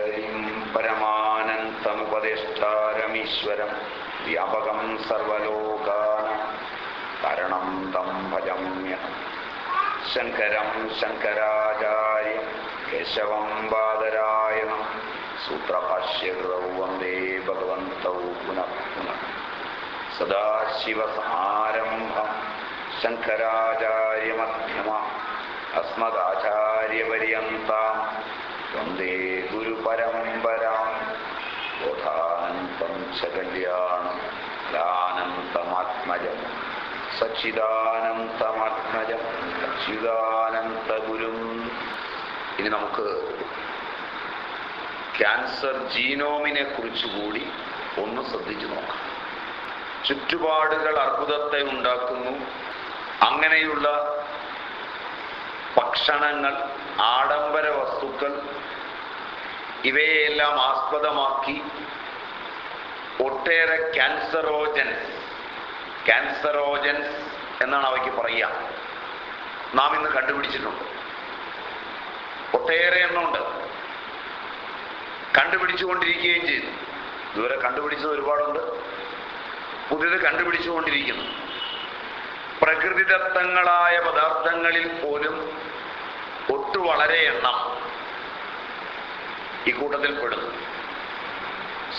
ഹരിം പരമാനന്തമുപദേഷ്ടാരമീശ്വരം വ്യാപകം സർവലോകാന കരണം തം ഭജമ്യ. ശങ്കരം ശങ്കരാചാര്യം കേശവം ബാദരായണം സൂത്രഭാഷ്യകൃതൗ വന്ദേ ഭഗവന്തൗ പുനഃ പുനഃ. സദാശിവസമാരംഭം ശങ്കരാചാര്യമധ്യമ. അസ്മദാചാര്യപര്യന്താം വന്ദേ ഗുരുപരമ്പരാം ബോധാനന്തം സകല്യാണം കല്യാണം ലാനന്തമാത്മജം സച്ചിദാനന്തമാത്മജം അച്യുതാനന്തഗുരും ഇനി നമുക്ക് ക്യാൻസർ ജീനോമിനെ കുറിച്ചുകൂടി ഒന്ന് ശ്രദ്ധിച്ചു നോക്കാം. ചുറ്റുപാടുകൾ അർബുദത്തെ ഉണ്ടാക്കുന്നു. അങ്ങനെയുള്ള ഭക്ഷണങ്ങൾ ആഡംബര വസ്തുക്കൾ ഇവയെല്ലാം ആസ്പദമാക്കി ഒട്ടേറെ ക്യാൻസറോജൻസ് ക്യാൻസറോജൻസ് എന്നാണ് അവയ്ക്ക് പറയുക. നാം ഇന്ന് കണ്ടുപിടിച്ചിട്ടുണ്ട്. ഒട്ടേറെ എണ്ണമുണ്ട്. കണ്ടുപിടിച്ചുകൊണ്ടിരിക്കുകയും ചെയ്തു ഇതുവരെ കണ്ടുപിടിച്ചത് ഒരുപാടുണ്ട്. പുതിയത് കണ്ടുപിടിച്ചുകൊണ്ടിരിക്കുന്നു. പ്രകൃതിദത്തങ്ങളായ പദാർത്ഥങ്ങളിൽ പോലും ഒട്ടു വളരെ എണ്ണം ഈ കൂട്ടത്തിൽ പെടുന്നു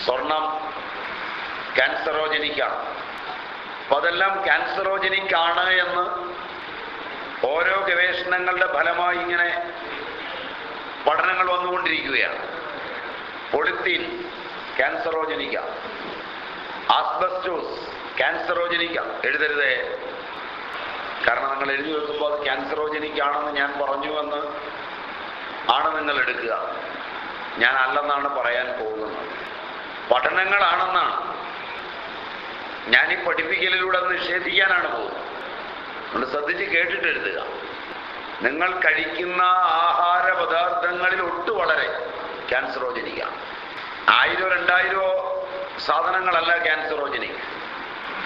സ്വർണം ക്യാൻസറോജനിക്കാണ്. അപ്പൊ അതെല്ലാം ക്യാൻസറോജനിക്കാണ് എന്ന് ഓരോ ഗവേഷണങ്ങളുടെ ഫലമായി ഇങ്ങനെ പഠനങ്ങൾ വന്നുകൊണ്ടിരിക്കുകയാണ്. പൊളിത്തീൻ ക്യാൻസറോജനിക്ക. ആസ്ബസ്റ്റോസ് ക്യാൻസറോജനിക്ക. എഴുതരുതേ. കാരണം നിങ്ങൾ എഴുതി വെക്കുമ്പോൾ അത് ക്യാൻസറോജനിക് ആണെന്ന് ഞാൻ പറഞ്ഞു എന്ന് ആണ് നിങ്ങൾ എടുക്കുക. ഞാൻ അല്ലെന്നാണ് പറയാൻ പോകുന്നത്. പഠനങ്ങളാണെന്നാണ്. ഞാൻ ഈ പഠിപ്പിക്കലിലൂടെ നിഷേധിക്കാനാണ് പോകുന്നത്. അതുകൊണ്ട് ശ്രദ്ധിച്ച് കേട്ടിട്ട് എഴുതുക. നിങ്ങൾ കഴിക്കുന്ന ആഹാര പദാർത്ഥങ്ങളിൽ ഒട്ടു വളരെ ക്യാൻസറോജനിക്കാണ് ആയിരോ രണ്ടായിരോ സാധനങ്ങളല്ല ക്യാൻസറോജനിക്.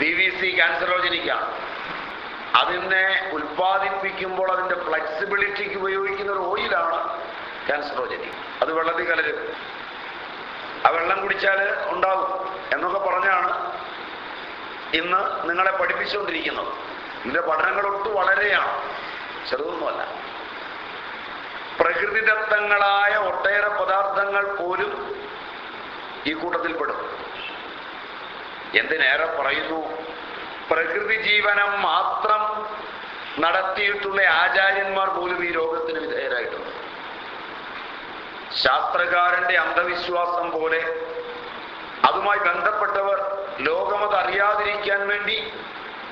പി വി സി ക്യാൻസറോജനിക്കാണ് അതിനെ ഉൽപ്പാദിപ്പിക്കുമ്പോൾ അതിന്റെ ഫ്ലെക്സിബിലിറ്റിക്ക് ഉപയോഗിക്കുന്ന ഒരു ഓയിലാണ് ക്യാൻസറോജനിക് അത് വെള്ളത്തിൽ കലരും ആ വെള്ളം കുടിച്ചാൽ ഉണ്ടാവും എന്നൊക്കെ പറഞ്ഞാണ് ഇന്ന് നിങ്ങളെ പഠിപ്പിച്ചുകൊണ്ടിരിക്കുന്നത്. ഇതിന്റെ പഠനങ്ങൾ ഒട്ടും വളരെയാണ്. ചെറുതൊന്നുമല്ല. പ്രകൃതിദത്തങ്ങളായ ഒട്ടേറെ പദാർത്ഥങ്ങൾ പോലും ഈ കൂട്ടത്തിൽപ്പെടും എന്തിനേറെ പറയുന്നു? പ്രകൃതി ജീവനം മാത്രം നടത്തിയിട്ടുള്ള ആചാര്യന്മാർ പോലും ഈ രോഗത്തിന് വിധേയരായിട്ടുണ്ട്. ശാസ്ത്രകാരന്റെ അന്ധവിശ്വാസം പോലെ അതുമായി ബന്ധപ്പെട്ടവർ ലോകമത് അറിയാതിരിക്കാൻ വേണ്ടി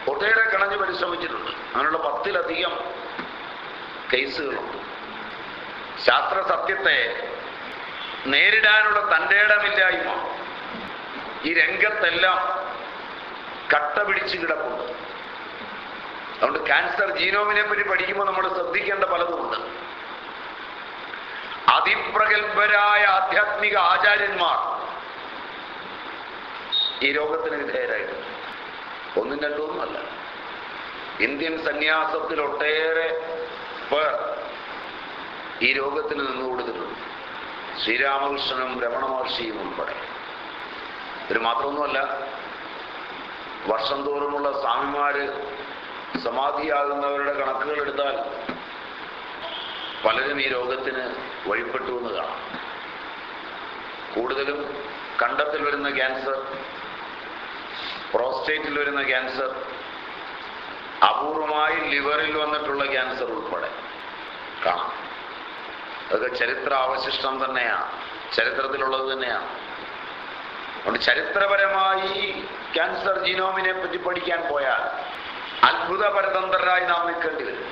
ഒട്ടേറെ കണഞ്ഞു പരിശ്രമിച്ചിട്ടുണ്ട്. അങ്ങനെയുള്ള പത്തിലധികം കേസുകളുണ്ട്. ശാസ്ത്ര സത്യത്തെ നേരിടാനുള്ള തന്റെ ഇടമില്ലായ്മ. ഈ രംഗത്തെല്ലാം കട്ട പിടിച്ച് കിടപ്പുണ്ട്. അതുകൊണ്ട് ക്യാൻസർ ജീനോമിനെ പറ്റി പഠിക്കുമ്പോൾ നമ്മൾ ശ്രദ്ധിക്കേണ്ട പലതുമുണ്ട് അതിപ്രഗത്ഭരായ ആധ്യാത്മിക ആചാര്യന്മാർ ഈ രോഗത്തിന് വിധേയരായിട്ടുണ്ട്. ഒന്നും രണ്ടൊന്നുമല്ല ഇന്ത്യൻ സന്യാസത്തിൽ ഒട്ടേറെ പേർ ഈ രോഗത്തിന് നിന്നുകൊടുത്തിട്ടുണ്ട് ശ്രീരാമകൃഷ്ണനും രമണ മഹർഷിയും ഉൾപ്പെടെ. ഇത് മാത്രമൊന്നുമല്ല വർഷം തോറുമുള്ള സ്വാമിമാര് സമാധിയാകുന്നവരുടെ കണക്കുകൾ എടുത്താൽ പലരും ഈ രോഗത്തിന് വഴിപ്പെട്ടു എന്ന് കാണാം. കൂടുതലും കണ്ടത്തിൽ വരുന്ന ക്യാൻസർ പ്രോസ്റ്റേറ്റിൽ വരുന്ന ക്യാൻസർ അപൂർവമായി ലിവറിൽ വന്നിട്ടുള്ള ക്യാൻസർ ഉൾപ്പെടെ കാണാം. അതൊക്കെ ചരിത്ര അവശിഷ്ടം തന്നെയാണ് ചരിത്രത്തിലുള്ളത് തന്നെയാണ്. അതുകൊണ്ട് ചരിത്രപരമായി ക്യാൻസർ ജീനോമിനെ പറ്റി പഠിക്കാൻ പോയാൽ അത്ഭുത പരതന്ത്രരായി നാം നിൽക്കേണ്ടി വരും.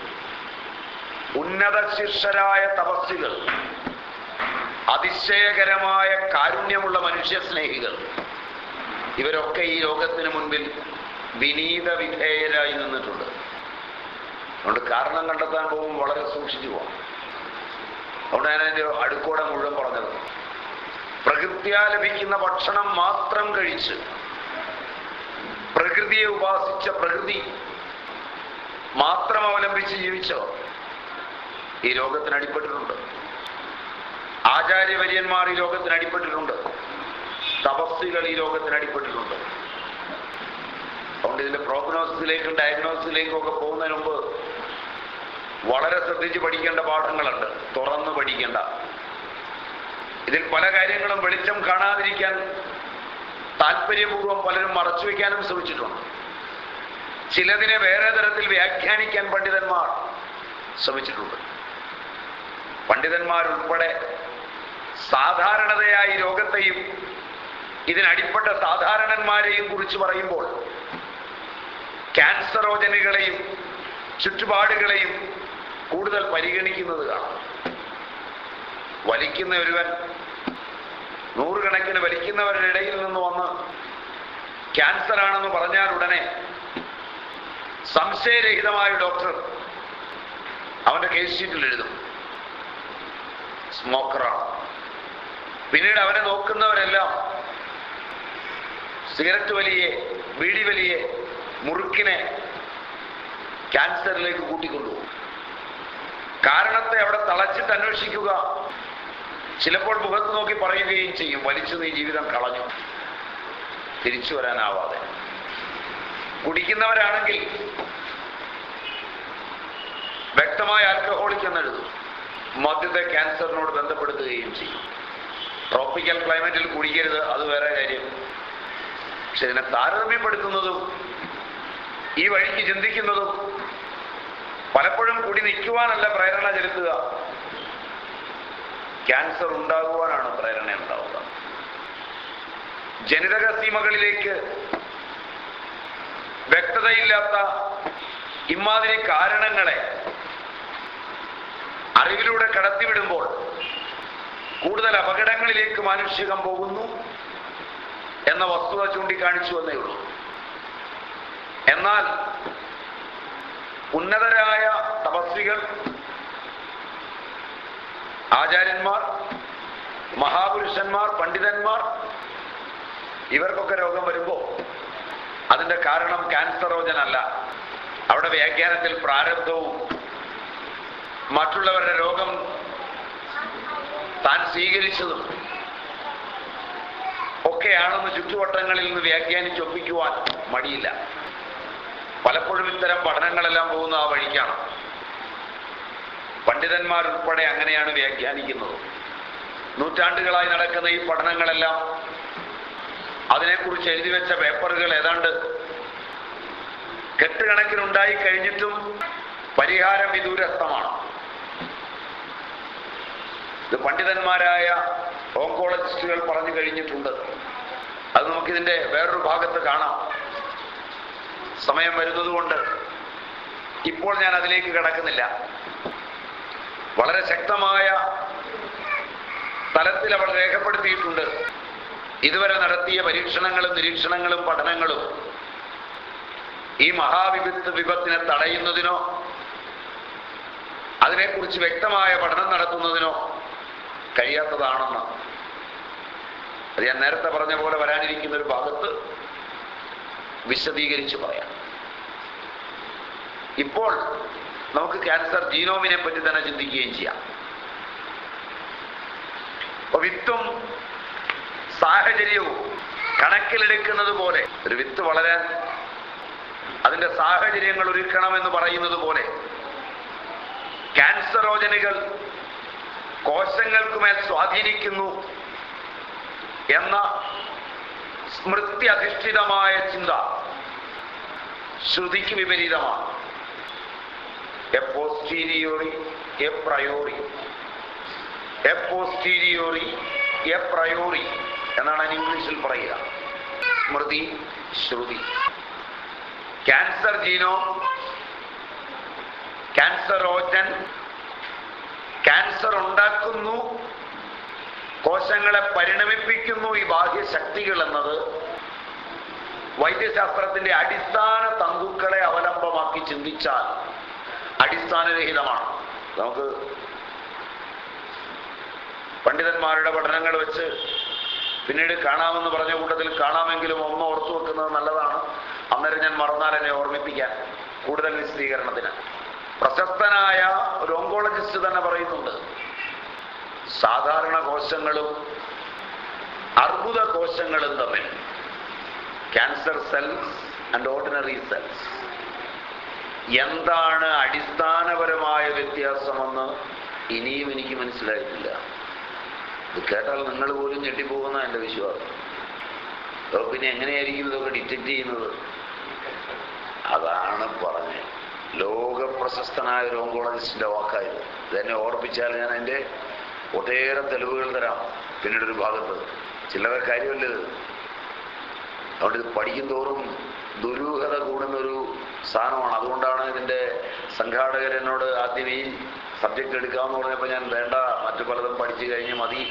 ഉന്നത ശിഷ്യരായ തപസ്സികൾ അതിശയകരമായ കാരുണ്യമുള്ള മനുഷ്യ സ്നേഹികൾ ഇവരൊക്കെ ഈ ലോകത്തിന് മുൻപിൽ വിനീത വിധേയരായി നിന്നിട്ടുണ്ട്. അതുകൊണ്ട് കാരണം കണ്ടെത്താൻ പോകുമ്പോൾ വളരെ സൂക്ഷിച്ചു പോകാം അതുകൊണ്ട് ഞാൻ അതിന്റെ അടുക്കോടെ മുഴുവൻ പറഞ്ഞത്. പ്രകൃത്യാ ലഭിക്കുന്ന ഭക്ഷണം മാത്രം കഴിച്ച് പ്രകൃതിയെ ഉപാസിച്ച പ്രകൃതി മാത്രം അവലംബിച്ച് ജീവിച്ചവർ ഈ ലോകത്തിന് അടിപ്പെട്ടിട്ടുണ്ട്. ആചാര്യവര്യന്മാർ ഈ ലോകത്തിന് അടിപ്പെട്ടിട്ടുണ്ട്. തപസ്സികൾ ഈ ലോകത്തിന് അടിപ്പെട്ടിട്ടുണ്ട്. അതുകൊണ്ട് ഇതിന്റെ പ്രോഗ്നോസിലേക്കും ഡയഗ്നോസിലേക്കും ഒക്കെ പോകുന്നതിന് മുമ്പ് വളരെ ശ്രദ്ധിച്ച് പഠിക്കേണ്ട പാഠങ്ങളുണ്ട്. തുറന്ന് പഠിക്കേണ്ട. ഇതിൽ പല കാര്യങ്ങളും വെളിച്ചം കാണാതിരിക്കാൻ താല്പര്യപൂർവം പലരും മറച്ചു വയ്ക്കാനും ശ്രമിച്ചിട്ടുണ്ട്. ചിലതിനെ വേറെ തരത്തിൽ വ്യാഖ്യാനിക്കാൻ പണ്ഡിതന്മാർ ശ്രമിച്ചിട്ടുണ്ട്. പണ്ഡിതന്മാരുൾപ്പെടെ സാധാരണതയായി രോഗത്തെയും ഇതിനടിപ്പെട്ട സാധാരണന്മാരെയും കുറിച്ച് പറയുമ്പോൾ ക്യാൻസറോജനുകളെയും ചുറ്റുപാടുകളെയും കൂടുതൽ പരിഗണിക്കുന്നത് കാണാം. വലിക്കുന്ന ഒരുവൻ നൂറുകണക്കിന് വലിക്കുന്നവരുടെ ഇടയിൽ നിന്ന് വന്ന് ക്യാൻസർ ആണെന്ന് പറഞ്ഞാൽ ഉടനെ സംശയരഹിതമായ ഡോക്ടർ അവന്റെ കേസ് ഷീറ്റിൽ എഴുതും. സ്മോക്കറാണ്. പിന്നീട് അവനെ നോക്കുന്നവരെല്ലാം സിഗരറ്റ് വലിയെ ബീഡി വലിയെ മുറുക്കിനെ ക്യാൻസറിലേക്ക് കൂട്ടിക്കൊണ്ടുപോകും. കാരണത്തെ അവിടെ തളച്ചിട്ട് അന്വേഷിക്കുക. ചിലപ്പോൾ മുഖത്ത് നോക്കി പറയുകയും ചെയ്യും വലിച്ചു നീ ജീവിതം കളഞ്ഞു. തിരിച്ചു വരാനാവാതെ. കുടിക്കുന്നവരാണെങ്കിൽ വ്യക്തമായ ആൽക്കഹോളിക് എന്നെഴുതും മദ്യത്തെ ക്യാൻസറിനോട് ബന്ധപ്പെടുത്തുകയും ചെയ്യും. ട്രോപ്പിക്കൽ ക്ലൈമറ്റിൽ കുടിക്കരുത് അത് വേറെ കാര്യം. പക്ഷെ ഇതിനെ താരതമ്യപ്പെടുത്തുന്നതും ഈ വഴിക്ക് ചിന്തിക്കുന്നതും പലപ്പോഴും കുടി നിൽക്കുവാനല്ല പ്രേരണ ചെലുത്തുക. ക്യാൻസർ ഉണ്ടാകുവാനാണ് പ്രേരണ ഉണ്ടാവുക ജനിതക സീമകളിലേക്ക് വ്യക്തതയില്ലാത്ത ഇമാതിരി കാരണങ്ങളെ അറിവിലൂടെ കടത്തിവിടുമ്പോൾ കൂടുതൽ അപകടങ്ങളിലേക്ക് മാനുഷികം പോകുന്നു എന്ന വസ്തുത ചൂണ്ടിക്കാണിച്ചു എന്നേ ഉള്ളൂ. എന്നാൽ ഉന്നതരായ തപസ്വികൾ ആചാര്യന്മാർ മഹാപുരുഷന്മാർ പണ്ഡിതന്മാർ ഇവർക്കൊക്കെ രോഗം വരുമ്പോ അതിന്റെ കാരണം ക്യാൻസറോജനല്ല. അവിടെ വ്യാഖ്യാനത്തിൽ പ്രാരബ്ധവും മറ്റുള്ളവരുടെ രോഗം താൻ സ്വീകരിച്ചതും ഒക്കെയാണെന്ന് ചുറ്റുവട്ടങ്ങളിൽ നിന്ന് വ്യാഖ്യാനിച്ചൊപ്പിക്കുവാൻ മടിയില്ല. പലപ്പോഴും ഇത്തരം പഠനങ്ങളെല്ലാം പോകുന്ന ആ വഴിക്കാണ്. പണ്ഡിതന്മാരുൾപ്പെടെ അങ്ങനെയാണ് വ്യാഖ്യാനിക്കുന്നത്. നൂറ്റാണ്ടുകളായി നടക്കുന്ന ഈ പഠനങ്ങളെല്ലാം അതിനെക്കുറിച്ച് എഴുതി വെച്ച പേപ്പറുകൾ ഏതാണ്ട് കെട്ടുകണക്കിനുണ്ടായി കഴിഞ്ഞിട്ടും പരിഹാരം വിദൂരസ്ഥമാണ്. ഇത് പണ്ഡിതന്മാരായ ഓങ്കോളജിസ്റ്റുകൾ പറഞ്ഞു കഴിഞ്ഞിട്ടുണ്ട്. അത് നമുക്കിതിന്റെ വേറൊരു ഭാഗത്ത് കാണാം. സമയം വരുന്നതുകൊണ്ട് ഇപ്പോൾ ഞാൻ അതിലേക്ക് കിടക്കുന്നില്ല. വളരെ ശക്തമായ തലത്തിൽ അവൾ രേഖപ്പെടുത്തിയിട്ടുണ്ട്. ഇതുവരെ നടത്തിയ പരീക്ഷണങ്ങളും നിരീക്ഷണങ്ങളും പഠനങ്ങളും ഈ മഹാവിപത്ത് വിപത്തിനെ തടയുന്നതിനോ അതിനെക്കുറിച്ച് വ്യക്തമായ പഠനം നടത്തുന്നതിനോ കഴിയാത്തതാണെന്ന്. അത് ഞാൻ നേരത്തെ പറഞ്ഞ പോലെ വരാനിരിക്കുന്ന ഒരു ഭാഗത്ത് വിശദീകരിച്ച് പറയാം. ഇപ്പോൾ നമുക്ക് ക്യാൻസർ ജീനോമിനെ പറ്റി തന്നെ ചിന്തിക്കുകയും ചെയ്യാം. വിത്തും സാഹചര്യവും കണക്കിലെടുക്കുന്നത് പോലെ ഒരു വിത്ത് വളരാൻ അതിന്റെ സാഹചര്യങ്ങൾ ഒരുക്കണമെന്ന് പറയുന്നത് പോലെ ക്യാൻസറോജനുകൾ കോശങ്ങൾക്കുമേൽ സ്വാധീനിക്കുന്നു എന്ന സ്മൃതി അധിഷ്ഠിതമായ ചിന്ത ശ്രുതിക്ക് വിപരീതമാണ്. A posteriori a priori a posteriori a priori എന്നാണ് ഇംഗ്ലീഷിൽ പറയുക. സ്മൃതി ശ്രുതി. ക്യാൻസർ ജീനോ? ക്യാൻസറോജൻ ക്യാൻസർ ഉണ്ടാക്കുന്നു. കോശങ്ങളെ പരിണമിപ്പിക്കുന്നു ഈ ബാഹ്യശക്തികൾ എന്നത്. വൈദ്യശാസ്ത്രത്തിന്റെ അടിസ്ഥാന തന്തുക്കളെ അവലംബമാക്കി ചിന്തിച്ചാൽ അടിസ്ഥാനരഹിതമാണ് നമുക്ക് പണ്ഡിതന്മാരുടെ പഠനങ്ങൾ വെച്ച് പിന്നീട് കാണാമെന്ന് പറഞ്ഞ കൂട്ടത്തിൽ കാണാമെങ്കിലും ഒന്ന് ഓർത്തു വെക്കുന്നത് നല്ലതാണ്. അന്നേരം ഞാൻ മറന്നാൽ എന്നെ ഓർമ്മിപ്പിക്കാൻ കൂടുതൽ വിശദീകരണത്തിന്. പ്രശസ്തനായ ഒരു ഓങ്കോളജിസ്റ്റ് തന്നെ പറയുന്നുണ്ട്. സാധാരണ കോശങ്ങളും അർബുദ കോശങ്ങളും തമ്മിൽ cancer cells and ordinary cells എന്താണ് അടിസ്ഥാനപരമായ വ്യത്യാസമെന്ന് ഇനിയും എനിക്ക് മനസ്സിലായിട്ടില്ല. ഇത് കേട്ടാൽ നിങ്ങൾ പോലും ഞെട്ടിപ്പോകുന്ന എന്റെ വിശ്വാസം. അപ്പോൾ പിന്നെ എങ്ങനെയായിരിക്കും ഇതൊക്കെ ഡിറ്റക്റ്റ് ചെയ്യുന്നത്? അതാണ് പറഞ്ഞത്. ലോക പ്രശസ്തനായ ഒരു ഓങ്കോളജിസ്റ്റിന്റെ വാക്കായത് ഇതെന്നെ ഓർപ്പിച്ചാൽ ഞാൻ എന്റെ ഒട്ടേറെ തെളിവുകൾ തരാം പിന്നീട് ഒരു ഭാഗത്ത്. ചില്ലറ കാര്യമല്ല ഇത്? അതുകൊണ്ട് ഇത് പഠിക്കും തോറും ദുരൂഹത കൂടുന്നൊരു സാധനമാണ്. അതുകൊണ്ടാണ് ഇതിന്റെ സംഘാടകർ എന്നോട് ആദ്യം ഈ സബ്ജക്റ്റ് എടുക്കാമെന്ന് പറഞ്ഞപ്പോൾ ഞാൻ വേണ്ട മറ്റു പലതും പഠിച്ചു കഴിഞ്ഞ് മതി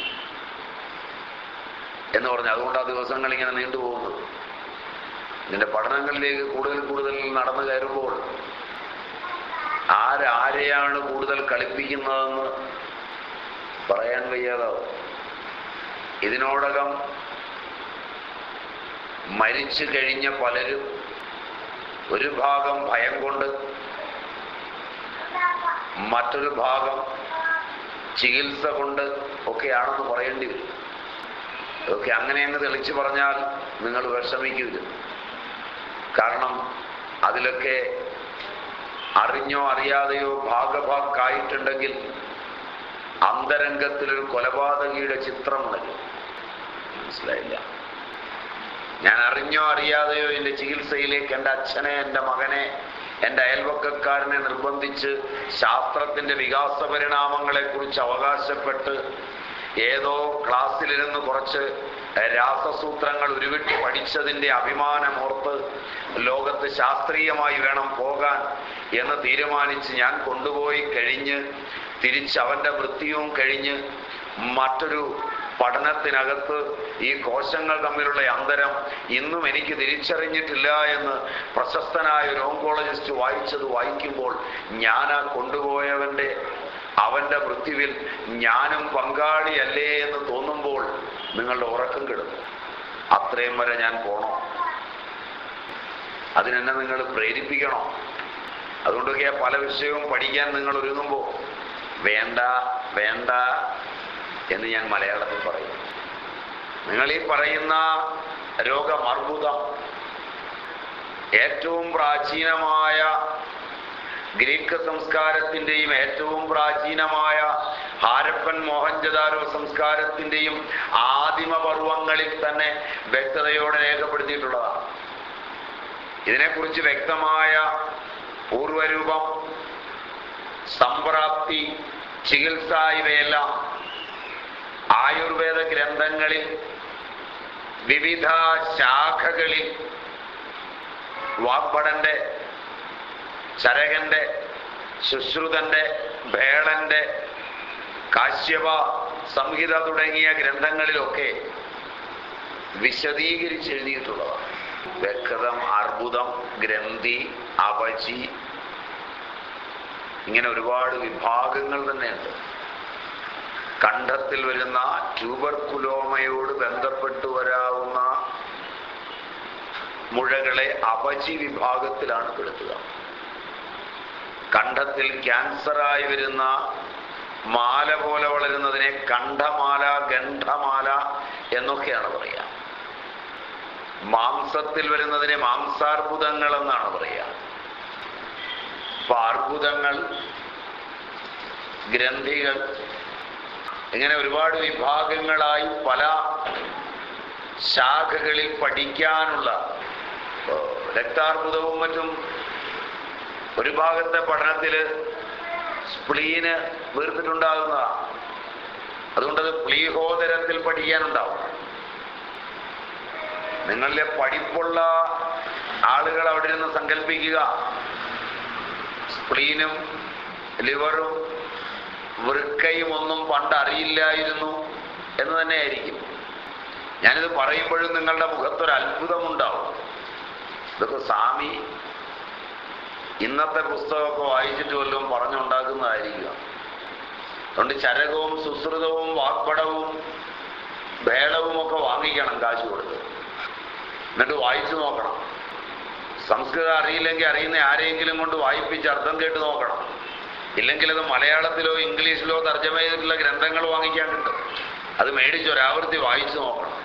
എന്ന് പറഞ്ഞു. അതുകൊണ്ട് ആ ദിവസങ്ങൾ ഇങ്ങനെ നീണ്ടുപോകുന്നത് ഇതിന്റെ പഠനങ്ങളിലേക്ക് കൂടുതൽ കൂടുതൽ നടന്നു കയറുമ്പോൾ ആരാരെയാണ് കൂടുതൽ കളിപ്പിക്കുന്നതെന്ന് പറയാൻ വയ്യാതാവും. ഇതിനോടകം മരിച്ചു കഴിഞ്ഞ പലരും ഒരു ഭാഗം ഭയം കൊണ്ട് മറ്റൊരു ഭാഗം ചികിത്സ കൊണ്ട് ഒക്കെയാണെന്ന് പറയേണ്ടി വരും. ഇതൊക്കെ അങ്ങനെ അങ്ങ് തെളിച്ചു പറഞ്ഞാൽ നിങ്ങൾ വിഷമിക്കില്ല കാരണം അതിലൊക്കെ അറിഞ്ഞോ അറിയാതെയോ ഭാഗഭാക്കായിട്ടുണ്ടെങ്കിൽ അന്തരംഗത്തിലൊരു കൊലപാതകിയുടെ ചിത്രമുണ്ടല്ലോ മനസ്സിലായില്ല? ഞാൻ അറിഞ്ഞോ അറിയാതെയോ എന്റെ ചികിത്സയിലേക്ക് എന്റെ അച്ഛനെ എന്റെ മകനെ എന്റെ അയൽവക്കക്കാരനെ നിർബന്ധിച്ച് ശാസ്ത്രത്തിന്റെ വികാസ പരിണാമങ്ങളെക്കുറിച്ച് അവകാശപ്പെട്ട് ഏതോ ക്ലാസ്സിലിരുന്ന് കുറച്ച് രാസസൂത്രങ്ങൾ ഉരുവിട്ട് പഠിച്ചതിന്റെ അഭിമാനമോർത്ത് ലോകത്ത് ശാസ്ത്രീയമായി വേണം പോകാൻ എന്ന് തീരുമാനിച്ച് ഞാൻ കൊണ്ടുപോയി കഴിഞ്ഞ് തിരിച്ച് അവന്റെ വൃത്തിയും കഴിഞ്ഞ് മറ്റൊരു പഠനത്തിനകത്ത് ഈ കോശങ്ങൾ തമ്മിലുള്ള അന്തരം ഇന്നും എനിക്ക് തിരിച്ചറിഞ്ഞിട്ടില്ല എന്ന് പ്രശസ്തനായ ഒരു ഓങ്കോളജിസ്റ്റ് വായിച്ചത് വായിക്കുമ്പോൾ ഞാൻ ആ കൊണ്ടുപോയവന്റെ അവന്റെ മൃത്യുവിൽ ഞാനും പങ്കാളിയല്ലേ എന്ന് തോന്നുമ്പോൾ നിങ്ങളുടെ ഉറക്കം കിടും അത്രയും വരെ ഞാൻ പോണോ? അതിനെന്നെ നിങ്ങൾ പ്രേരിപ്പിക്കണോ? അതുകൊണ്ടൊക്കെയാ പല വിഷയവും പഠിക്കാൻ നിങ്ങൾ ഒരുങ്ങുമ്പോൾ വേണ്ട വേണ്ട എന്ന് ഞാൻ മലയാളത്തിൽ പറയും. നിങ്ങൾ ഈ പറയുന്ന രോഗമർബുദം ഏറ്റവും പ്രാചീനമായ ഗ്രീക്ക് സംസ്കാരത്തിന്റെയും ഏറ്റവും പ്രാചീനമായ ഹാരപ്പൻ മോഹൻജദാരോ സംസ്കാരത്തിന്റെയും ആദിമ പർവങ്ങളിൽ തന്നെ വ്യക്തതയോടെ രേഖപ്പെടുത്തിയിട്ടുള്ളതാണ്. ഇതിനെക്കുറിച്ച് വ്യക്തമായ പൂർവരൂപം സമ്പ്രാപ്തി ചികിത്സ ഇവയെല്ലാം ആയുർവേദ ഗ്രന്ഥങ്ങളിൽ വിവിധ ശാഖകളിൽ വാഗ്ഭടന്റെ ചരകന്റെ ശുശ്രുതന്റെ ഭേളന്റെ കാശ്യപ സംഹിത തുടങ്ങിയ ഗ്രന്ഥങ്ങളിലൊക്കെ വിശദീകരിച്ച് എഴുതിയിട്ടുള്ളതാണ് വ്യക്തം അർബുദം ഗ്രന്ഥി അപചി ഇങ്ങനെ ഒരുപാട് വിഭാഗങ്ങൾ തന്നെയുണ്ട്. കണ്ഠത്തിൽ വരുന്ന ട്യൂബർകുലോമയോട് ബന്ധപ്പെട്ടു വരാവുന്ന മുഴകളെ അപചി വിഭാഗത്തിലാണ് പെടുത്തുക കണ്ഠത്തിൽ ക്യാൻസറായി വരുന്ന മാല പോലെ വളരുന്നതിനെ കണ്ഠമാല ഗന്ധമാല എന്നൊക്കെയാണ് പറയുക. മാംസത്തിൽ വരുന്നതിനെ മാംസാർബുദങ്ങൾ എന്നാണ് പറയുക. അർബുദങ്ങൾ ഗ്രന്ഥികൾ ഇങ്ങനെ ഒരുപാട് വിഭാഗങ്ങളായി പല ശാഖകളിൽ പഠിക്കാനുള്ള രക്താർബുദവും മറ്റും ഒരു ഭാഗത്തെ പഠനത്തിൽ സ്പ്ലീന് വീർത്തിട്ടുണ്ടാകുന്നതാണ് അതുകൊണ്ടത് പ്ലീഹോദരത്തിൽ പഠിക്കാനുണ്ടാവും. നിങ്ങളിലെ പഠിപ്പുള്ള ആളുകൾ അവിടെ നിന്ന് സങ്കല്പിക്കുക സ്പ്ലീനും ലിവറും വൃക്കയും ഒന്നും പണ്ട് അറിയില്ലായിരുന്നു എന്ന് തന്നെ ആയിരിക്കും. ഞാനിത് പറയുമ്പോഴും നിങ്ങളുടെ മുഖത്തൊരു അത്ഭുതമുണ്ടാവും. ഇതൊക്കെ സ്വാമി ഇന്നത്തെ പുസ്തകമൊക്കെ വായിച്ചിട്ട് വല്ലതും പറഞ്ഞുണ്ടാക്കുന്നതായിരിക്കുക. അതുകൊണ്ട് ചരകവും സുശ്രുതവും വാക്പടവും ഭേളവും ഒക്കെ വാങ്ങിക്കണം കാശ് കൊടുത്ത്. എന്നിട്ട് വായിച്ചു നോക്കണം. സംസ്കൃതം അറിയില്ലെങ്കിൽ അറിയുന്ന ആരെങ്കിലും കൊണ്ട് വായിപ്പിച്ച് അർത്ഥം കേട്ട് നോക്കണം. ഇല്ലെങ്കിൽ അത് മലയാളത്തിലോ ഇംഗ്ലീഷിലോ തർജമ ചെയ്തിട്ടുള്ള ഗ്രന്ഥങ്ങൾ വാങ്ങിക്കാൻ കിട്ടും അത് മേടിച്ചൊരാവൃത്തി വായിച്ചു നോക്കണം.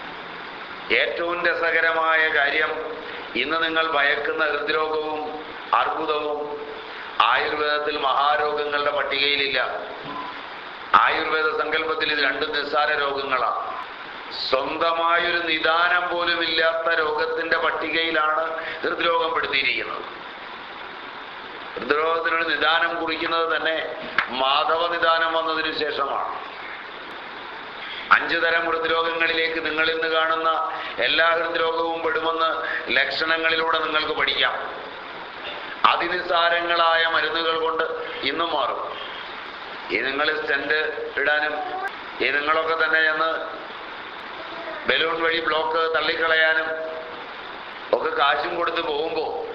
ഏറ്റവും രസകരമായ കാര്യം ഇന്ന് നിങ്ങൾ ഭയക്കുന്ന ഹൃദ്രോഗവും അർബുദവും ആയുർവേദത്തിൽ മഹാരോഗങ്ങളുടെ പട്ടികയിലില്ല. ആയുർവേദ സങ്കല്പത്തിൽ ഇത് രണ്ടും നിസ്സാര രോഗങ്ങളാണ് സ്വന്തമായൊരു നിദാനം പോലും ഇല്ലാത്ത രോഗത്തിന്റെ പട്ടികയിലാണ് ഹൃദ്രോഗം പെടുത്തിയിരിക്കുന്നത്. ഹൃദ്രോഗത്തിനൊരു നിദാനം കുറിക്കുന്നത് തന്നെ മാധവ നിദാനം വന്നതിന് ശേഷമാണ്. അഞ്ചു തരം ഹൃദ്രോഗങ്ങളിലേക്ക് നിങ്ങൾ ഇന്ന് കാണുന്ന എല്ലാ ഹൃദ്രോഗവും പെടുമെന്ന് ലക്ഷണങ്ങളിലൂടെ നിങ്ങൾക്ക് പഠിക്കാം. അതിനിസാരങ്ങളായ മരുന്നുകൾ കൊണ്ട് ഇന്നും മാറും. ഈ നിങ്ങൾ സ്റ്റെന്റ് ഇടാനും ഈ നിങ്ങളൊക്കെ തന്നെ എന്ന് ബലൂൺ വഴി ബ്ലോക്ക് തള്ളിക്കളയാനും ഒക്കെ കാശും കൊടുത്ത് പോകുമ്പോൾ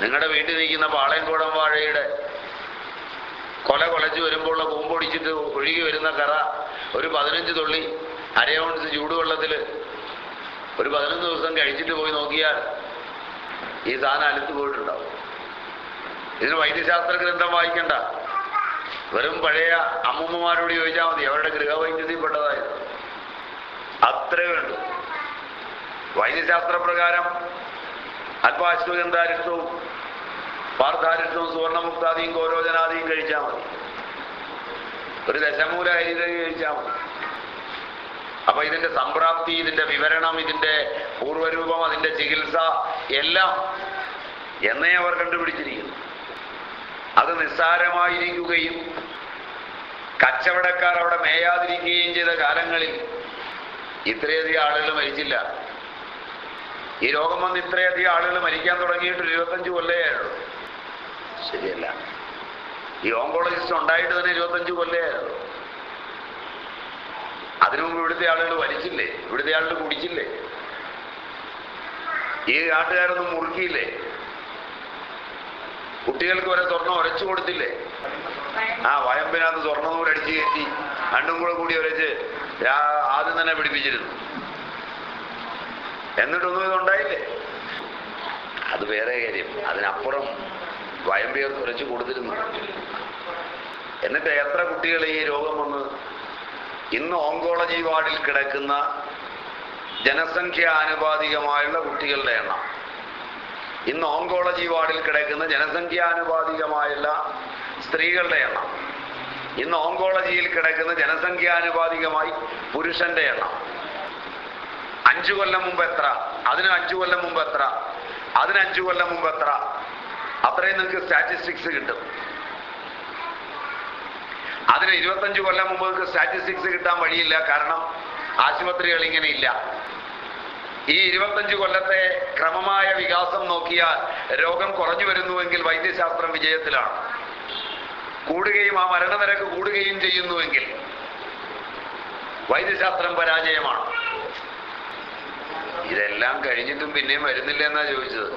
നിങ്ങളുടെ വീട്ടിൽ നിൽക്കുന്ന പാളയംകോടം വാഴയുടെ കൊല കൊലച്ച് വരുമ്പോൾ കൂമ്പൊടിച്ചിട്ട് ഒഴുകി വരുന്ന കറ ഒരു പതിനഞ്ച് തുള്ളി അര ഔൺസ് ചൂടുവെള്ളത്തിൽ ഒരു പതിനൊന്ന് ദിവസം കഴിച്ചിട്ട് പോയി നോക്കിയാൽ ഈ സാധനം അലുത്തു പോയിട്ടുണ്ടാവും. ഇതിന് വൈദ്യശാസ്ത്ര ഗ്രന്ഥം വായിക്കണ്ട. വെറും പഴയ അമ്മൂമ്മമാരോട് ചോദിച്ചാൽ മതി അവരുടെ ഗൃഹവൈദ്യുതി പെട്ടതായിരുന്നു അത്രേ വേണ്ടു വൈദ്യശാസ്ത്ര പ്രകാരം അല്പാശ്വഗന്ധാരിഷ്ടവും പാർത്ഥാരിഷ്ടവും സുവർണമുക്താദിയും ഗൗരോജനാദിയും കഴിച്ചാൽ മതി. ഒരു ദശമൂല ഹരിത കഴിച്ചാൽ മതി. അപ്പൊ ഇതിന്റെ സംപ്രാപ്തി ഇതിന്റെ വിവരണം ഇതിന്റെ പൂർവരൂപം അതിന്റെ ചികിത്സ എല്ലാം എന്നേ അവർ കണ്ടുപിടിച്ചിരിക്കുന്നു. അത് നിസ്സാരമായിരിക്കുകയും കച്ചവടക്കാർ അവിടെ മേയാതിരിക്കുകയും ചെയ്ത കാലങ്ങളിൽ ഇത്രയധികം ആളുകൾ മരിച്ചില്ല. ഈ രോഗം വന്ന് ഇത്രയധികം ആളുകൾ മരിക്കാൻ തുടങ്ങിയിട്ട് ഇരുപത്തഞ്ച് ഇരുപത്തഞ്ച് ഉള്ളൂ ശരിയല്ല. ഈ ഓങ്കോളജിസ്റ്റ് ഉണ്ടായിട്ട് തന്നെ ഇരുപത്തഞ്ച് ഉള്ളൂ അതിനു മുമ്പ് ഇവിടുത്തെ ആളുകൾ വലിച്ചില്ലേ? ഇവിടുത്തെ ആളുകൾ കുടിച്ചില്ലേ? ഈ നാട്ടുകാരൊന്നും മുറുക്കിയില്ലേ? കുട്ടികൾക്ക് വരെ സ്വർണം ഉരച്ചു കൊടുത്തില്ലേ? ആ വയമ്പിനകത്ത് സ്വർണനൂൽ അടിച്ചു കയറ്റി രണ്ടും കൂടെ കൂടി ഉരച്ച് ആദ്യം തന്നെ പിടിപ്പിച്ചിരുന്നു. എന്നിട്ടൊന്നും ഇതുണ്ടായില്ലേ? അത് വേറെ കാര്യം. അതിനപ്പുറം വയമ്പേർ കുറച്ച് കൊടുത്തിരുന്നു എന്നിട്ട് എത്ര കുട്ടികൾ ഈ രോഗം വന്ന് ഇന്ന് ഓങ്കോളജി വാർഡിൽ കിടക്കുന്ന ജനസംഖ്യ ആനുപാതികമായുള്ള കുട്ടികളുടെ എണ്ണം. ഇന്ന് ഓങ്കോളജി വാർഡിൽ കിടക്കുന്ന ജനസംഖ്യാനുപാതികമായുള്ള സ്ത്രീകളുടെ എണ്ണം. ഇന്ന് ഓങ്കോളജിയിൽ കിടക്കുന്ന ജനസംഖ്യാനുപാതികമായി പുരുഷന്റെ എണ്ണം. അഞ്ചു കൊല്ലം മുമ്പ് എത്ര? അതിന് അഞ്ചു കൊല്ലം മുമ്പ് എത്ര? അതിന് അഞ്ചു കൊല്ലം മുമ്പ് എത്ര? അത്രയും നിങ്ങൾക്ക് സ്റ്റാറ്റിസ്റ്റിക്സ് കിട്ടും. അതിന് ഇരുപത്തഞ്ച് കൊല്ലം മുമ്പ് നിങ്ങൾക്ക് സ്റ്റാറ്റിസ്റ്റിക്സ് കിട്ടാൻ വഴിയില്ല. കാരണം ആശുപത്രികൾ ഇങ്ങനെ ഇല്ല. ഈ ഇരുപത്തഞ്ച് കൊല്ലത്തെ ക്രമമായ വികാസം നോക്കിയാൽ രോഗം കുറഞ്ഞു വരുന്നുവെങ്കിൽ വൈദ്യശാസ്ത്രം വിജയത്തിലാണ്. കൂടുകയും ആ മരണനിരക്ക് കൂടുകയും ചെയ്യുന്നുവെങ്കിൽ വൈദ്യശാസ്ത്രം പരാജയമാണ്. ഇതെല്ലാം കഴിഞ്ഞിട്ടും പിന്നെയും വരുന്നില്ല എന്നാ ചോദിച്ചത്.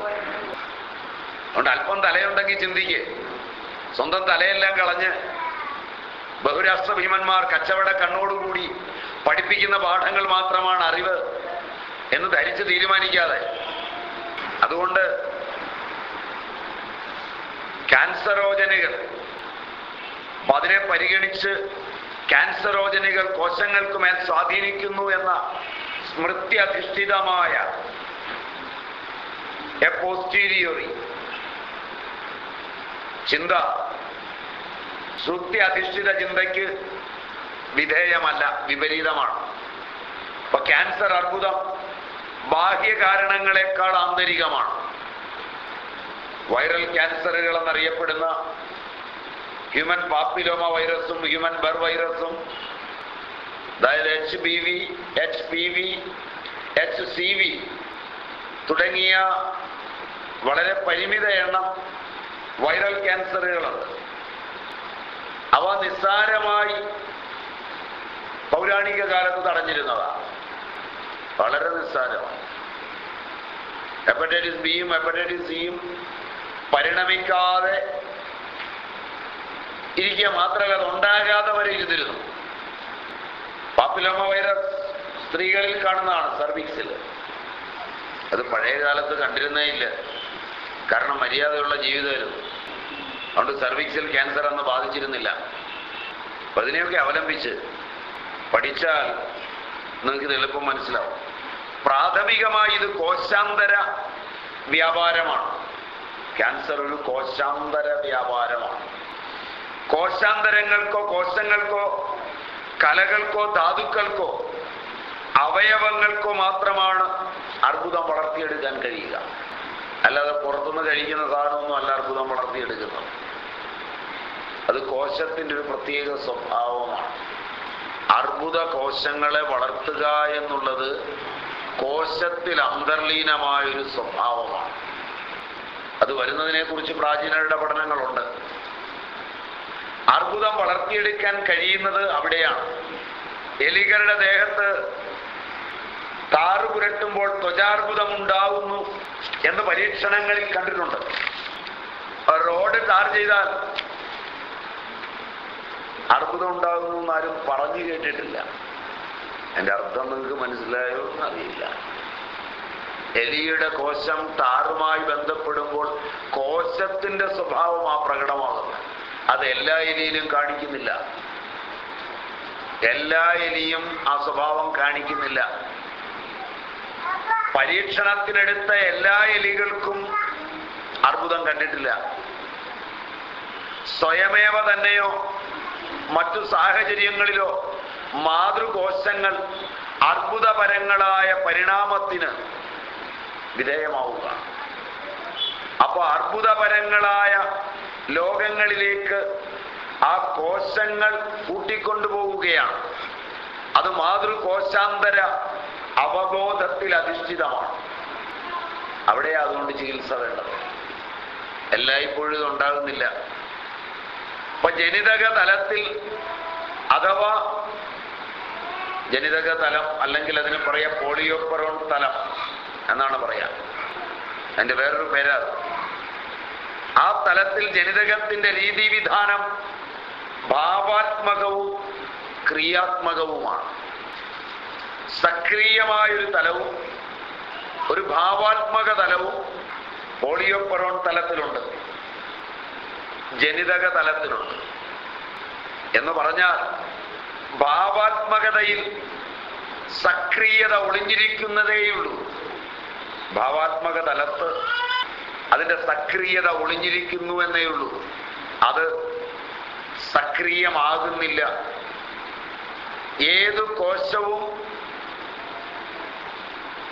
അതുകൊണ്ട് അല്പം തലയുണ്ടെങ്കിൽ ചിന്തിക്ക്. സ്വന്തം തലയെല്ലാം കളഞ്ഞ് ബഹുരാഷ്ട്ര ഭീമന്മാർ കച്ചവട കണ്ണോടുകൂടി പഠിപ്പിക്കുന്ന പാഠങ്ങൾ മാത്രമാണ് അറിവ് എന്ന് ധരിച്ച് തീരുമാനിക്കാതെ. അതുകൊണ്ട് ക്യാൻസറോജനുകൾ അതിനെ പരിഗണിച്ച് ക്യാൻസറോജനുകൾ കോശങ്ങൾക്ക് മേൽ സ്വാധീനിക്കുന്നു എന്ന സ്മൃതി അധിഷ്ഠിതമായ എ പോസ്റ്റീരിയറി ചിന്ത. ശ്രുതി അധിഷ്ഠിത ചിന്തയ്ക്ക് വിധേയമല്ല വിപരീതമാണ്. അപ്പൊ ക്യാൻസർ അർബുദം ബാഹ്യ കാരണങ്ങളെക്കാൾ ആന്തരികമാണ്. വൈറൽ ക്യാൻസറുകൾ എന്നറിയപ്പെടുന്ന ഹ്യൂമൻ പാപ്പിലോമ വൈറസും ഹ്യൂമൻ ബർ വൈറസും അതായത് H B V H P V H C V തുടങ്ങിയ വളരെ പരിമിത എണ്ണം വൈറൽ ക്യാൻസറുകളുണ്ട്. അവ നിസ്സാരമായി പൗരാണിക കാലത്ത് തടഞ്ഞിരുന്നതാണ്. വളരെ നിസ്സാരമാണ്. ഹെപ്പറ്റൈറ്റിസ് ബിയും ഹെപ്പറ്റൈറ്റിസ് സിയും പരിണമിക്കാതെ ഇരിക്കുക മാത്രമല്ല അത് ഉണ്ടാകാതെ വരെ ഇരുന്നിരുന്നു. പാപ്പിലോമ വൈറസ് സ്ത്രീകളിൽ കാണുന്നതാണ് സർവീക്സിൽ അത് പഴയ കാലത്ത് കണ്ടിരുന്നേ ഇല്ല. കാരണം മര്യാദയുള്ള ജീവിതമായിരുന്നു. അതുകൊണ്ട് സർവീക്സിൽ ക്യാൻസർ അന്ന് ബാധിച്ചിരുന്നില്ല. അപ്പൊ അതിനെയൊക്കെ അവലംബിച്ച് പഠിച്ചാൽ നിങ്ങൾക്ക് എളുപ്പം മനസ്സിലാവും. പ്രാഥമികമായി ഇത് കോശാന്തര വ്യാപാരമാണ്. ക്യാൻസർ ഒരു കോശാന്തര വ്യാപാരമാണ്. കോശാന്തരങ്ങൾക്കോ കോശങ്ങൾക്കോ കലകൾക്കോ ധാതുക്കൾക്കോ അവയവങ്ങൾക്കോ മാത്രമാണ് അർബുദം വളർത്തിയെടുക്കാൻ കഴിയുക. അല്ലാതെ പുറത്തുനിന്ന് കഴിക്കുന്ന സാധനമൊന്നും അല്ല അർബുദം വളർത്തിയെടുക്കുന്നത്. അത് കോശത്തിന്റെ ഒരു പ്രത്യേക സ്വഭാവമാണ്. അർബുദ കോശങ്ങളെ വളർത്തുക എന്നുള്ളത് കോശത്തിൽ അന്തർലീനമായൊരു സ്വഭാവമാണ്. അത് വരുന്നതിനെ കുറിച്ച് പ്രാചീനരുടെ പഠനങ്ങളുണ്ട്. അർബുദം വളർത്തിയെടുക്കാൻ കഴിയുന്നത് അവിടെയാണ്. എലികളുടെ ദേഹത്ത് താറു പുരട്ടുമ്പോൾ ത്വചാർബുദം ഉണ്ടാവുന്നു എന്ന് പരീക്ഷണങ്ങളിൽ കണ്ടിട്ടുണ്ട്. റോഡ് ടാർ ചെയ്താൽ അർബുദം ഉണ്ടാകുന്നു എന്നാരും പറഞ്ഞു കേട്ടിട്ടില്ല. എന്റെ അർത്ഥം നിങ്ങൾക്ക് മനസ്സിലായോ എന്ന് അറിയില്ല എലിയുടെ കോശം ടാറുമായി ബന്ധപ്പെടുമ്പോൾ കോശത്തിന്റെ സ്വഭാവം ആ പ്രകടമാകുന്നത് അത് എല്ലാ എലിയിലും കാണിക്കുന്നില്ല. എല്ലാ എലിയും ആ സ്വഭാവം കാണിക്കുന്നില്ല. പരീക്ഷണത്തിനെടുത്ത എല്ലാ എലികൾക്കും അർബുദം കണ്ടിട്ടില്ല. സ്വയമേവ തന്നെയോ മറ്റു സാഹചര്യങ്ങളിലോ മാതൃകോശങ്ങൾ അർബുദപരങ്ങളായ പരിണാമത്തിന് വിധേയമാവുക. അപ്പൊ അർബുദപരങ്ങളായ ലോകങ്ങളിലേക്ക് ആ കോശങ്ങൾ കൂട്ടിക്കൊണ്ടുപോവുകയാണ്. അത് മാതൃകോശാന്തര അവബോധത്തിൽ അധിഷ്ഠിതമാണ്. അവിടെ അതുകൊണ്ട് ചികിത്സ വേണ്ടത്. എല്ലായ്പ്പോഴും ഇത് ഉണ്ടാകുന്നില്ല. അപ്പൊ ജനിതക തലത്തിൽ അഥവാ ജനിതക തലം അല്ലെങ്കിൽ അതിന് പറയാ പോളിയോപ്പറോൺ തലം എന്നാണ് പറയാ. അതിന്റെ വേറൊരു പേരാ അത്. ആ തലത്തിൽ ജനിതകത്തിന്റെ രീതിവിധാനം ഭാവാത്മകവും ക്രിയാത്മകവുമാണ്. സക്രിയമായൊരു തലവും ഒരു ഭാവാത്മക തലവും പോളിയോപ്പറോൺ തലത്തിലുണ്ട്. ജനിതക തലത്തിലുണ്ട്. എന്ന് പറഞ്ഞാൽ ഭാവാത്മകതയിൽ സക്രിയത ഒളിഞ്ഞിരിക്കുന്നതേയുള്ളൂ. ഭാവാത്മക തലത്ത് അതിന്റെ സക്രിയത ഒളിഞ്ഞിരിക്കുന്നു എന്നേ ഉള്ളൂ. അത് സക്രിയമാകുന്നില്ല. ഏതു കോശവും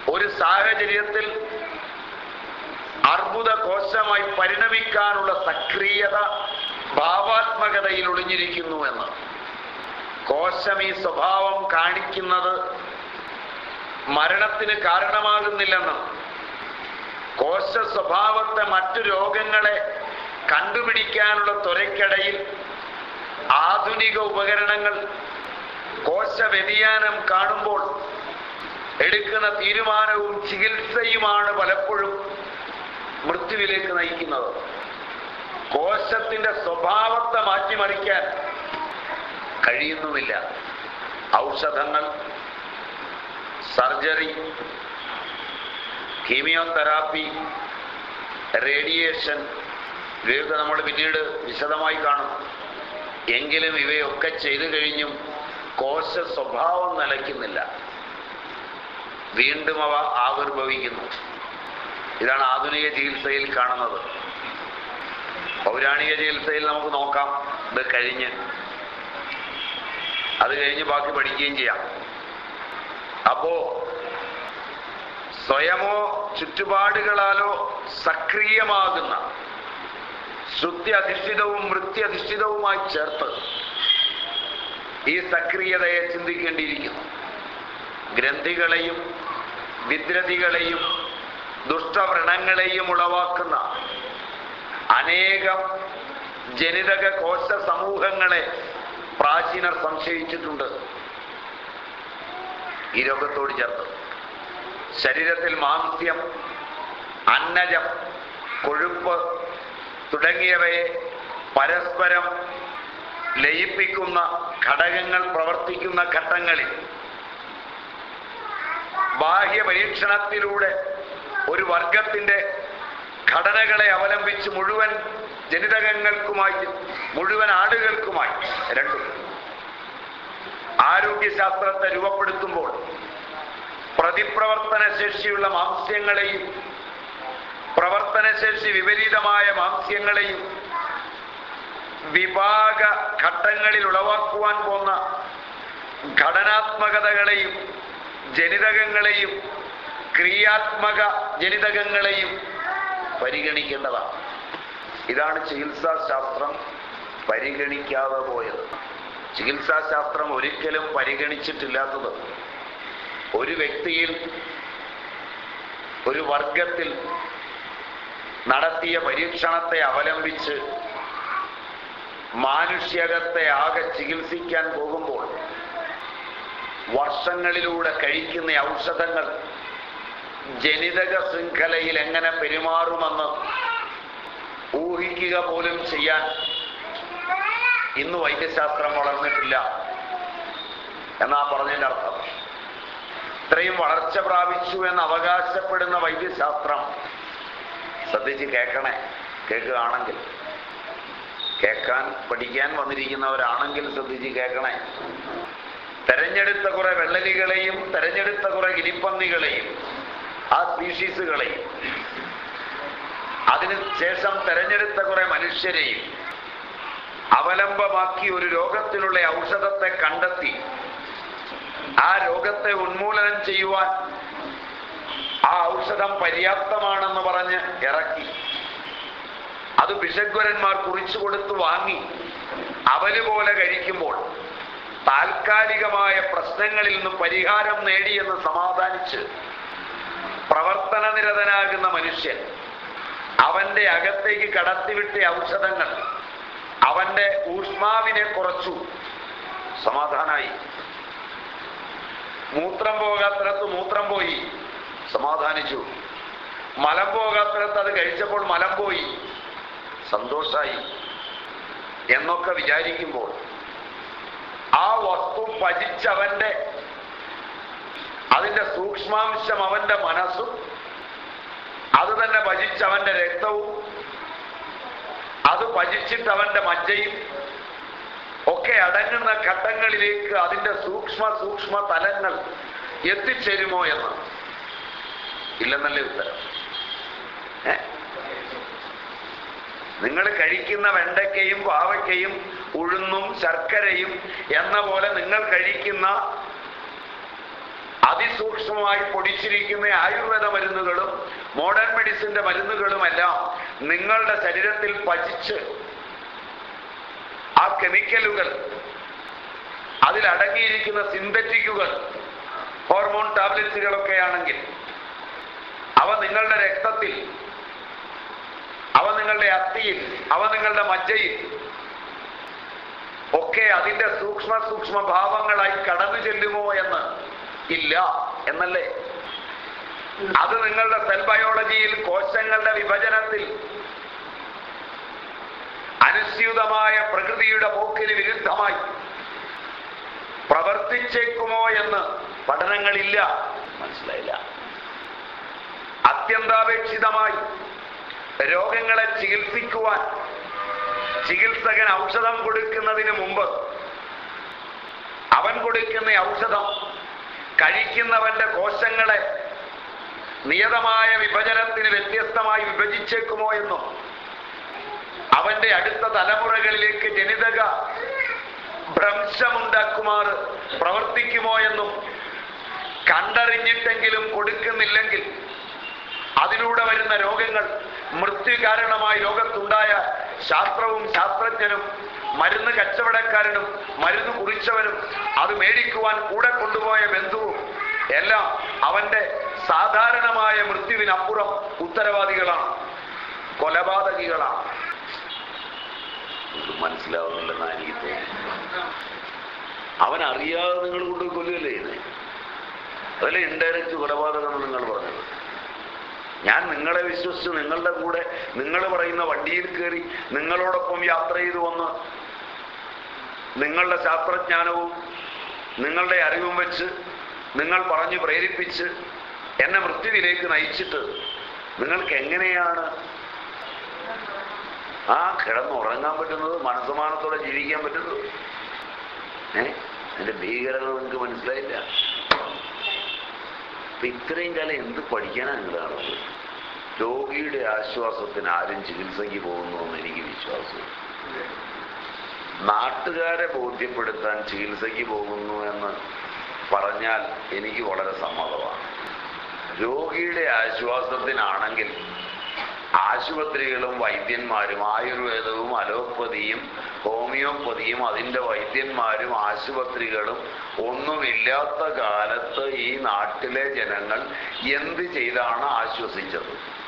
ഒരു സാഹചര്യത്തിൽ അർബുദ കോശമായി പരിണമിക്കാനുള്ള സക്രിയത ഭാവാത്മകതയിൽ ഒളിഞ്ഞിരിക്കുന്നു എന്ന്. കോശം ഈ സ്വഭാവം കാണിക്കുന്നത് മരണത്തിന് കാരണമാകുന്നില്ലെന്ന്. കോശ സ്വഭാവത്തെ മറ്റു രോഗങ്ങളെ കണ്ടുപിടിക്കാനുള്ള തുരക്കടയിൽ ആധുനിക ഉപകരണങ്ങൾ കോശ വ്യതിയാനം കാണുമ്പോൾ എടുക്കുന്ന തീരുമാനവും ചികിത്സയുമാണ് പലപ്പോഴും മൃത്യുവിലേക്ക് നയിക്കുന്നത്. കോശത്തിന്റെ സ്വഭാവത്തെ മാറ്റിമറിക്കാൻ കഴിയുന്നുമില്ല. ഔഷധങ്ങൾ സർജറി കീമിയോതെറാപ്പി റേഡിയേഷൻ ഇവയൊക്കെ നമ്മൾ പിന്നീട് വിശദമായി കാണും. എങ്കിലും ഇവയൊക്കെ ചെയ്തു കഴിഞ്ഞും കോശ സ്വഭാവം നിലയ്ക്കുന്നില്ല. വീണ്ടും അവ ആവിർഭവിക്കുന്നു. ഇതാണ് ആധുനിക ചികിത്സയിൽ കാണുന്നത്. പൗരാണിക ചികിത്സയിൽ നമുക്ക് നോക്കാം. ഇത് കഴിഞ്ഞ്. അത് കഴിഞ്ഞ് ബാക്കി പഠിക്കുകയും ചെയ്യാം. അപ്പോ സ്വയമോ ചുറ്റുപാടുകളാലോ സക്രിയമാകുന്ന ശ്രുതി അധിഷ്ഠിതവും വൃത്തി അധിഷ്ഠിതവുമായി ചേർത്ത് ഈ സക്രിയതയെ ചിന്തിക്കേണ്ടിയിരിക്കുന്നു. ഗ്രന്ഥികളെയും വിദ്രതികളെയും ദുഷ്ടവ്രണങ്ങളെയും ഉളവാക്കുന്ന അനേകം ജനിതക കോശ സമൂഹങ്ങളെ പ്രാചീനർ സംശയിച്ചിട്ടുണ്ട്. ഈ രോഗത്തോട് ചേർത്ത് ശരീരത്തിൽ മാംസ്യം അന്നജം കൊഴുപ്പ് തുടങ്ങിയവയെ പരസ്പരം ലയിപ്പിക്കുന്ന ഘടകങ്ങൾ പ്രവർത്തിക്കുന്ന ഘട്ടങ്ങളിൽ ബാഹ്യ പരീക്ഷണത്തിലൂടെ ഒരു വർഗത്തിന്റെ ഘടനകളെ അവലംബിച്ച് മുഴുവൻ ജനിതകങ്ങൾക്കുമായി മുഴുവൻ ആടുകൾക്കുമായി രണ്ടും ആരോഗ്യശാസ്ത്രത്തെ രൂപപ്പെടുത്തുമ്പോൾ പ്രതിപ്രവർത്തന ശേഷിയുള്ള മാംസ്യങ്ങളെയും പ്രവർത്തനശേഷി വിപരീതമായ മാംസ്യങ്ങളെയും വിഭാഗ ഘട്ടങ്ങളിൽ ഉളവാക്കുവാൻ പോന്ന ഘടനാത്മകതകളെയും ജനിതകങ്ങളെയും ക്രിയാത്മക ജനിതകങ്ങളെയും പരിഗണിക്കേണ്ടതാണ്. ഇതാണ് ചികിത്സാശാസ്ത്രം പരിഗണിക്കാതെ പോയത്. ചികിത്സാശാസ്ത്രം ഒരിക്കലും പരിഗണിച്ചിട്ടില്ലാത്തത് ഒരു വ്യക്തിയിൽ ഒരു വർഗത്തിൽ നടത്തിയ പരീക്ഷണത്തെ അവലംബിച്ച് മാനുഷ്യകത്തെ ആകെ ചികിത്സിക്കാൻ പോകുമ്പോൾ വർഷങ്ങളിലൂടെ കഴിക്കുന്ന ഔഷധങ്ങൾ ജനിതക ശൃംഖലയിൽ എങ്ങനെ പെരുമാറുമെന്ന് ഊഹിക്കുക പോലും ചെയ്യാൻ ഇന്ന് വൈദ്യശാസ്ത്രം വളർന്നിട്ടില്ല എന്നാ പറഞ്ഞതിന്റെ അർത്ഥം. ഇത്രയും വളർച്ച പ്രാപിച്ചു എന്ന് അവകാശപ്പെടുന്ന വൈദ്യശാസ്ത്രം. ശ്രദ്ധിച്ച് കേൾക്കണേ. കേൾക്കുകയാണെങ്കിൽ. കേൾക്കാൻ പഠിക്കാൻ വന്നിരിക്കുന്നവരാണെങ്കിൽ ശ്രദ്ധിച്ച് കേൾക്കണേ. തെരഞ്ഞെടുത്ത കുറെ വെള്ളലികളെയും തെരഞ്ഞെടുത്ത കുറെ ഗിരിപ്പന്നികളെയും ആ സ്പീഷീസുകളെയും അതിനു ശേഷം തെരഞ്ഞെടുത്ത കുറെ മനുഷ്യരെയും അവലംബമാക്കി ഒരു രോഗത്തിനുള്ള ഔഷധത്തെ കണ്ടെത്തി ആ രോഗത്തെ ഉന്മൂലനം ചെയ്യുവാൻ ആ ഔഷധം പര്യാപ്തമാണെന്ന് പറഞ്ഞ് ഇറക്കി. അത് ബിഷഗ്വരന്മാർ കുറിച്ചു കൊടുത്ത് വാങ്ങി. അവന് പോലെ കഴിക്കുമ്പോൾ താൽക്കാലികമായ പ്രശ്നങ്ങളിൽ നിന്ന് പരിഹാരം നേടിയെന്ന് സമാധാനിച്ച് പ്രവർത്തന നിരതനാകുന്ന മനുഷ്യൻ അവന്റെ അകത്തേക്ക് കടത്തിവിട്ട ഔഷധങ്ങൾ അവന്റെ ഊഷ്മാവിനെ കുറച്ചു. സമാധാനായി. മൂത്രം പോകാത്തിടത്ത് മൂത്രം പോയി. സമാധാനിച്ചു. മലം പോകാത്തിടത്ത് അത് കഴിച്ചപ്പോൾ മലം പോയി. സന്തോഷായി. എന്നൊക്കെ വിചാരിക്കുമ്പോൾ ആ വസ്തു പചിച്ചവന്റെ അതിന്റെ സൂക്ഷ്മാംശം അവന്റെ മനസ്സും അത് തന്നെ ഭജിച്ചവന്റെ രക്തവും അത് ഭജിച്ചിട്ടവന്റെ മജ്ജയും ഒക്കെ അടങ്ങുന്ന ഘട്ടങ്ങളിലേക്ക് അതിന്റെ സൂക്ഷ്മ സൂക്ഷ്മ തലങ്ങൾ എത്തിച്ചേരുമോ എന്ന്. ഇല്ലെന്നല്ലേ ഉത്തരം. നിങ്ങൾ കഴിക്കുന്ന വെണ്ടയ്ക്കയും പാവയ്ക്കയും ഉഴുന്നും ശർക്കരയും എന്ന പോലെ നിങ്ങൾ കഴിക്കുന്ന അതിസൂക്ഷ്മമായി പൊടിച്ചിരിക്കുന്ന ആയുർവേദ മരുന്നുകളും മോഡേൺ മെഡിസിന്റെ മരുന്നുകളുമെല്ലാം നിങ്ങളുടെ ശരീരത്തിൽ പചിച്ച് ആ കെമിക്കലുകൾ അതിലടങ്ങിയിരിക്കുന്ന സിന്തറ്റിക്കുകൾ ഹോർമോൺ ടാബ്ലറ്റ്സുകളൊക്കെ ആണെങ്കിൽ അവ നിങ്ങളുടെ രക്തത്തിൽ അവ നിങ്ങളുടെ അസ്ഥിയിൽ അവ നിങ്ങളുടെ മജ്ജയിൽ ഒക്കെ അതിന്റെ സൂക്ഷ്മ സൂക്ഷ്മ ഭാവങ്ങളായി കടന്നു ചെല്ലുമോ എന്ന് ഇല്ല എന്നല്ലേ? അത് നിങ്ങളുടെ സെൽ ബയോളജിയിൽ കോശങ്ങളുടെ വിഭജനത്തിൽ അനുസ്യൂതമായ പ്രകൃതിയുടെ പോക്കിന് വിരുദ്ധമായി പ്രവർത്തിച്ചേക്കുമോ എന്ന് പഠനങ്ങളില്ല. മനസ്സിലായില്ല. അത്യന്താപേക്ഷിതമായി രോഗങ്ങളെ ചികിത്സിക്കുവാൻ ചികിത്സകൻ ഔഷധം കൊടുക്കുന്നതിന് മുമ്പ് അവൻ കൊടുക്കുന്ന ഔഷധം കഴിക്കുന്നവന്റെ കോശങ്ങളെ നിയതമായ വിഭജനത്തിന് വ്യത്യസ്തമായി വിഭജിച്ചേക്കുമോ എന്നും അവന്റെ അടുത്ത തലമുറകളിലേക്ക് ജനിതക ഭ്രംശമുണ്ടാക്കുമാർ പ്രവർത്തിക്കുമോ എന്നും കണ്ടറിഞ്ഞിട്ടെങ്കിലും കൊടുക്കുന്നില്ലെങ്കിൽ അതിലൂടെ വരുന്ന രോഗങ്ങൾ മൃത്യു കാരണമായി ലോകത്തുണ്ടായ ശാസ്ത്രവും ശാസ്ത്രജ്ഞനും മരുന്ന് കച്ചവടക്കാരനും മരുന്ന് കുറിച്ചവനും അത് മേടിക്കുവാൻ കൂടെ കൊണ്ടുപോയ ബന്ധുവും എല്ലാം അവന്റെ സാധാരണമായ മൃത്യുവിനപ്പുറം ഉത്തരവാദികളാണ് കൊലപാതകികളാണ്. ഇത് മനസ്സിലാവുന്നില്ലെന്നാണ് എനിക്ക് തോന്നുന്നു അവൻ അറിയാതെ നിങ്ങൾ കൊണ്ട് കൊല്ലുകയല്ലേ ഇത് അതല്ലേ ഇൻഡയറക്റ്റ് കൊലപാതകം നിങ്ങൾ പറഞ്ഞത്? ഞാൻ നിങ്ങളെ വിശ്വസിച്ച് നിങ്ങളുടെ കൂടെ നിങ്ങൾ പറയുന്ന വണ്ടിയിൽ കയറി നിങ്ങളോടൊപ്പം യാത്ര ചെയ്തു വന്ന് നിങ്ങളുടെ ശാസ്ത്രജ്ഞാനവും നിങ്ങളുടെ അറിവും വെച്ച് നിങ്ങൾ പറഞ്ഞു പ്രേരിപ്പിച്ച് എന്നെ മൃത്യുവിലേക്ക് നയിച്ചിട്ട് നിങ്ങൾക്ക് എങ്ങനെയാണ് ആ കിടന്നുറങ്ങാൻ പറ്റുന്നത് മനസ്സമാനത്തോടെ ജീവിക്കാൻ പറ്റുന്നത്. ഏ? അതിന്റെ ഭീകരത നിങ്ങൾക്ക് മനസ്സിലായില്ല? അപ്പൊ ഇത്രയും കാലം എന്ത് പഠിക്കാനാണ് കാണുന്നത് രോഗിയുടെ ആശ്വാസത്തിന് ആരും ചികിത്സയ്ക്ക് പോകുന്നു എന്ന് എനിക്ക് വിശ്വാസം നാട്ടുകാരെ ബോധ്യപ്പെടുത്താൻ ചികിത്സയ്ക്ക് പോകുന്നു എന്ന് പറഞ്ഞാൽ എനിക്ക് വളരെ സമ്മതമാണ്. രോഗിയുടെ ആശ്വാസത്തിനാണെങ്കിൽ ആശുപത്രികളും വൈദ്യന്മാരും ആയുർവേദവും അലോപ്പതിയും ഹോമിയോപ്പതിയും അതിന്റെ വൈദ്യന്മാരും ആശുപത്രികളും ഒന്നുമില്ലാത്ത കാലത്ത് ഈ നാട്ടിലെ ജനങ്ങൾ എന്ത് ചെയ്താണ് ആശ്വസിച്ചത്?